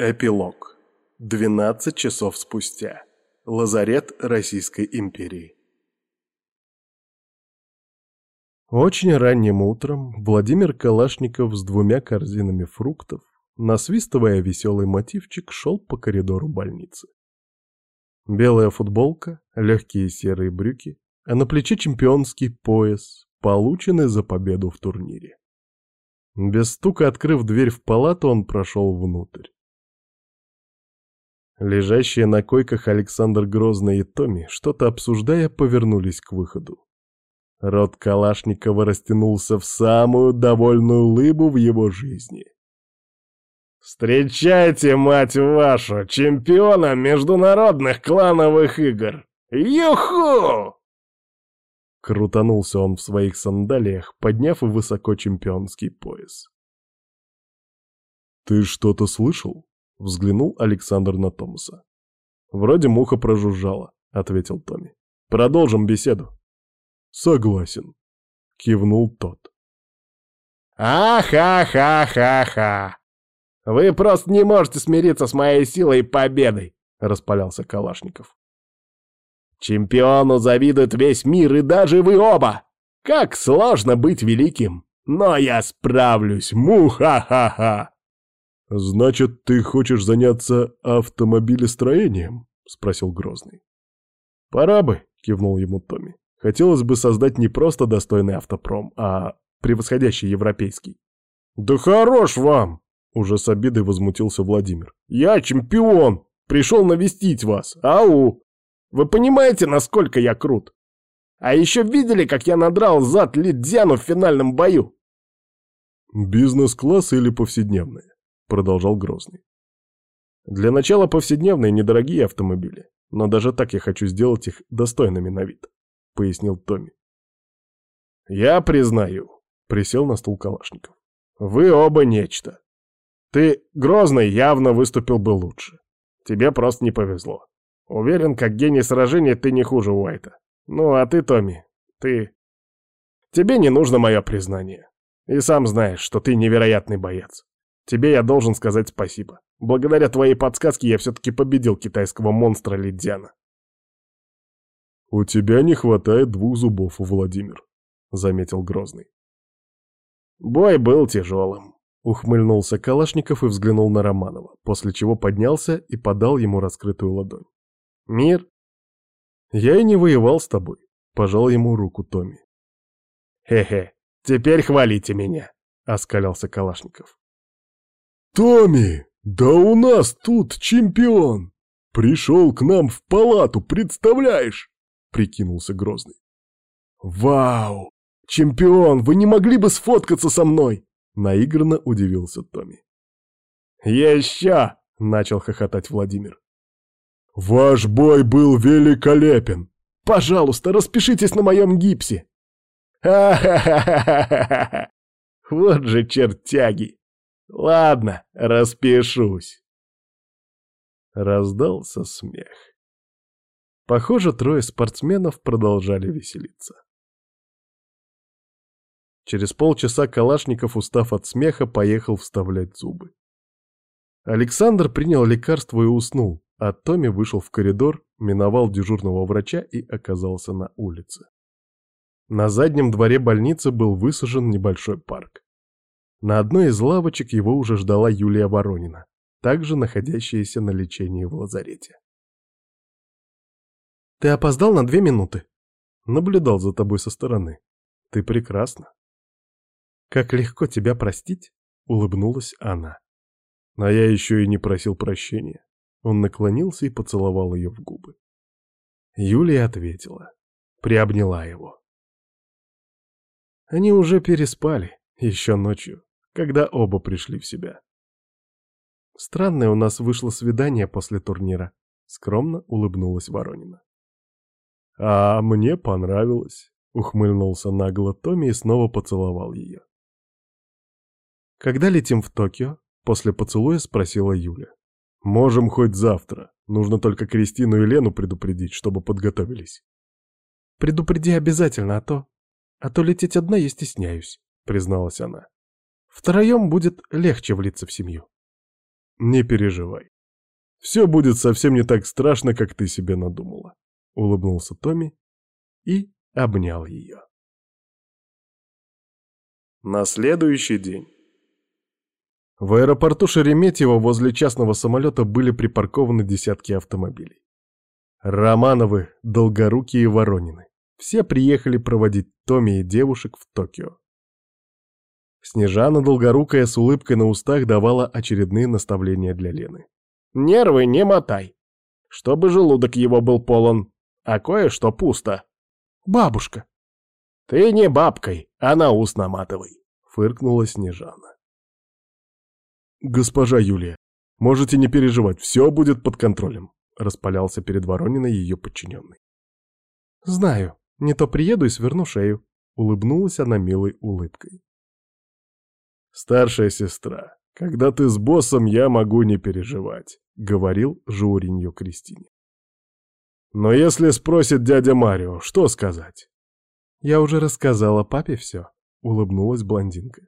Эпилог. 12 часов спустя. Лазарет Российской империи. Очень ранним утром Владимир Калашников с двумя корзинами фруктов, насвистывая веселый мотивчик, шел по коридору больницы. Белая футболка, легкие серые брюки, а на плече чемпионский пояс, полученный за победу в турнире. Без стука открыв дверь в палату, он прошел внутрь. Лежащие на койках Александр Грозный и Томми, что-то обсуждая, повернулись к выходу. Рот Калашникова растянулся в самую довольную улыбу в его жизни. «Встречайте, мать вашу, чемпиона международных клановых игр! Юху!» Крутанулся он в своих сандалиях, подняв высоко чемпионский пояс. «Ты что-то слышал?» — взглянул Александр на Томаса. «Вроде муха прожужжала», — ответил Томми. «Продолжим беседу». «Согласен», — кивнул тот. «А-ха-ха-ха-ха! Вы просто не можете смириться с моей силой и победой!» — распалялся Калашников. «Чемпиону завидует весь мир, и даже вы оба! Как сложно быть великим! Но я справлюсь! Му-ха-ха-ха!» «Значит, ты хочешь заняться автомобилестроением?» — спросил Грозный. «Пора бы», — кивнул ему Томми. «Хотелось бы создать не просто достойный автопром, а превосходящий европейский». «Да хорош вам!» — уже с обидой возмутился Владимир. «Я чемпион! Пришел навестить вас! Ау! Вы понимаете, насколько я крут? А еще видели, как я надрал зад Лидзяну в финальном бою?» «Бизнес-класс или повседневные?» Продолжал Грозный. Для начала повседневные недорогие автомобили, но даже так я хочу сделать их достойными на вид, пояснил Томми. Я признаю, присел на стул Калашников. Вы оба нечто. Ты, Грозный, явно выступил бы лучше. Тебе просто не повезло. Уверен, как гений сражения ты не хуже Уайта. Ну, а ты, Томми, ты... Тебе не нужно мое признание. И сам знаешь, что ты невероятный боец. Тебе я должен сказать спасибо. Благодаря твоей подсказке я все-таки победил китайского монстра Лидзяна. «У тебя не хватает двух зубов, Владимир», — заметил Грозный. Бой был тяжелым. Ухмыльнулся Калашников и взглянул на Романова, после чего поднялся и подал ему раскрытую ладонь. «Мир?» «Я и не воевал с тобой», — пожал ему руку Томми. «Хе-хе, теперь хвалите меня», — оскалялся Калашников. «Томми, да у нас тут чемпион! Пришел к нам в палату, представляешь?» — прикинулся Грозный. «Вау! Чемпион, вы не могли бы сфоткаться со мной?» — наигранно удивился Томми. «Еще!» — начал хохотать Владимир. «Ваш бой был великолепен!» «Пожалуйста, распишитесь на моем гипсе!» «Ха-ха-ха-ха-ха! Вот же чертяги!» Ладно, распишусь. Раздался смех. Похоже, трое спортсменов продолжали веселиться. Через полчаса Калашников, устав от смеха, поехал вставлять зубы. Александр принял лекарство и уснул, а Томми вышел в коридор, миновал дежурного врача и оказался на улице. На заднем дворе больницы был высажен небольшой парк. На одной из лавочек его уже ждала Юлия Воронина, также находящаяся на лечении в лазарете. «Ты опоздал на две минуты?» «Наблюдал за тобой со стороны. Ты прекрасна». «Как легко тебя простить?» — улыбнулась она. А я еще и не просил прощения. Он наклонился и поцеловал ее в губы. Юлия ответила, приобняла его. Они уже переспали, еще ночью когда оба пришли в себя. Странное у нас вышло свидание после турнира, скромно улыбнулась Воронина. А мне понравилось, ухмыльнулся нагло Томми и снова поцеловал ее. Когда летим в Токио? После поцелуя спросила Юля. Можем хоть завтра. Нужно только Кристину и Лену предупредить, чтобы подготовились. Предупреди обязательно, а то... А то лететь одна я стесняюсь, призналась она. Втроем будет легче влиться в семью. не переживай. Все будет совсем не так страшно, как ты себе надумала», — улыбнулся Томми и обнял ее. На следующий день. В аэропорту Шереметьево возле частного самолета были припаркованы десятки автомобилей. Романовы, Долгорукие и Воронины. Все приехали проводить Томми и девушек в Токио. Снежана Долгорукая с улыбкой на устах давала очередные наставления для Лены. «Нервы не мотай, чтобы желудок его был полон, а кое-что пусто. Бабушка!» «Ты не бабкой, а на ус наматывай», — фыркнула Снежана. «Госпожа Юлия, можете не переживать, все будет под контролем», — распалялся перед Ворониной ее подчиненный. «Знаю, не то приеду и сверну шею», — улыбнулась она милой улыбкой. «Старшая сестра, когда ты с боссом, я могу не переживать», — говорил Журинью Кристине. «Но если спросит дядя Марио, что сказать?» «Я уже рассказала папе все», — улыбнулась блондинка.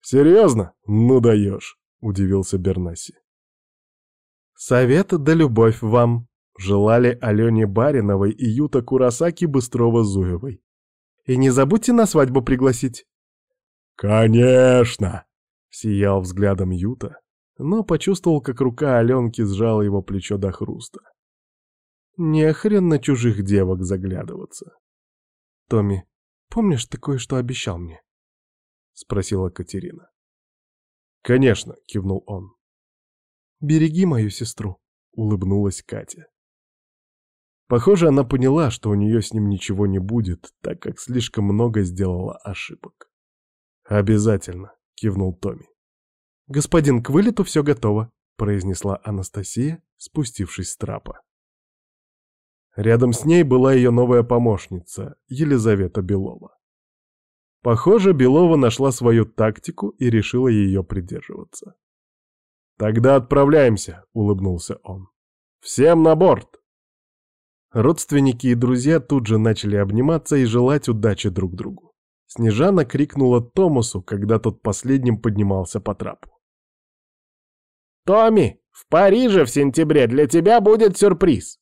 «Серьезно? Ну даешь», — удивился Бернаси. «Совет да любовь вам», — желали Алене Бариновой и Юта Курасаки Быстрова-Зуевой. «И не забудьте на свадьбу пригласить». «Конечно!» — сиял взглядом Юта, но почувствовал, как рука Аленки сжала его плечо до хруста. Не хрен на чужих девок заглядываться. «Томми, помнишь, ты кое-что обещал мне?» — спросила Катерина. «Конечно», — кивнул он. «Береги мою сестру», — улыбнулась Катя. Похоже, она поняла, что у нее с ним ничего не будет, так как слишком много сделала ошибок. «Обязательно», — кивнул Томми. «Господин, к вылету все готово», — произнесла Анастасия, спустившись с трапа. Рядом с ней была ее новая помощница, Елизавета Белова. Похоже, Белова нашла свою тактику и решила ее придерживаться. «Тогда отправляемся», — улыбнулся он. «Всем на борт!» Родственники и друзья тут же начали обниматься и желать удачи друг другу. Снежана крикнула Томасу, когда тот последним поднимался по трапу. «Томми, в Париже в сентябре для тебя будет сюрприз!»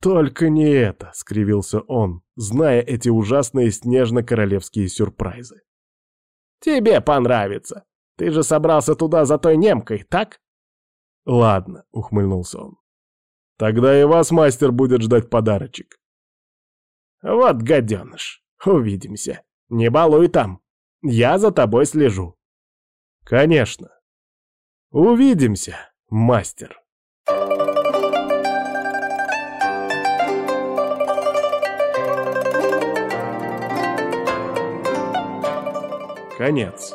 «Только не это!» — скривился он, зная эти ужасные снежно-королевские сюрпризы. «Тебе понравится! Ты же собрался туда за той немкой, так?» «Ладно», — ухмыльнулся он. «Тогда и вас мастер будет ждать подарочек». «Вот гаденыш!» Увидимся. Не балуй там. Я за тобой слежу. Конечно. Увидимся, мастер. Конец.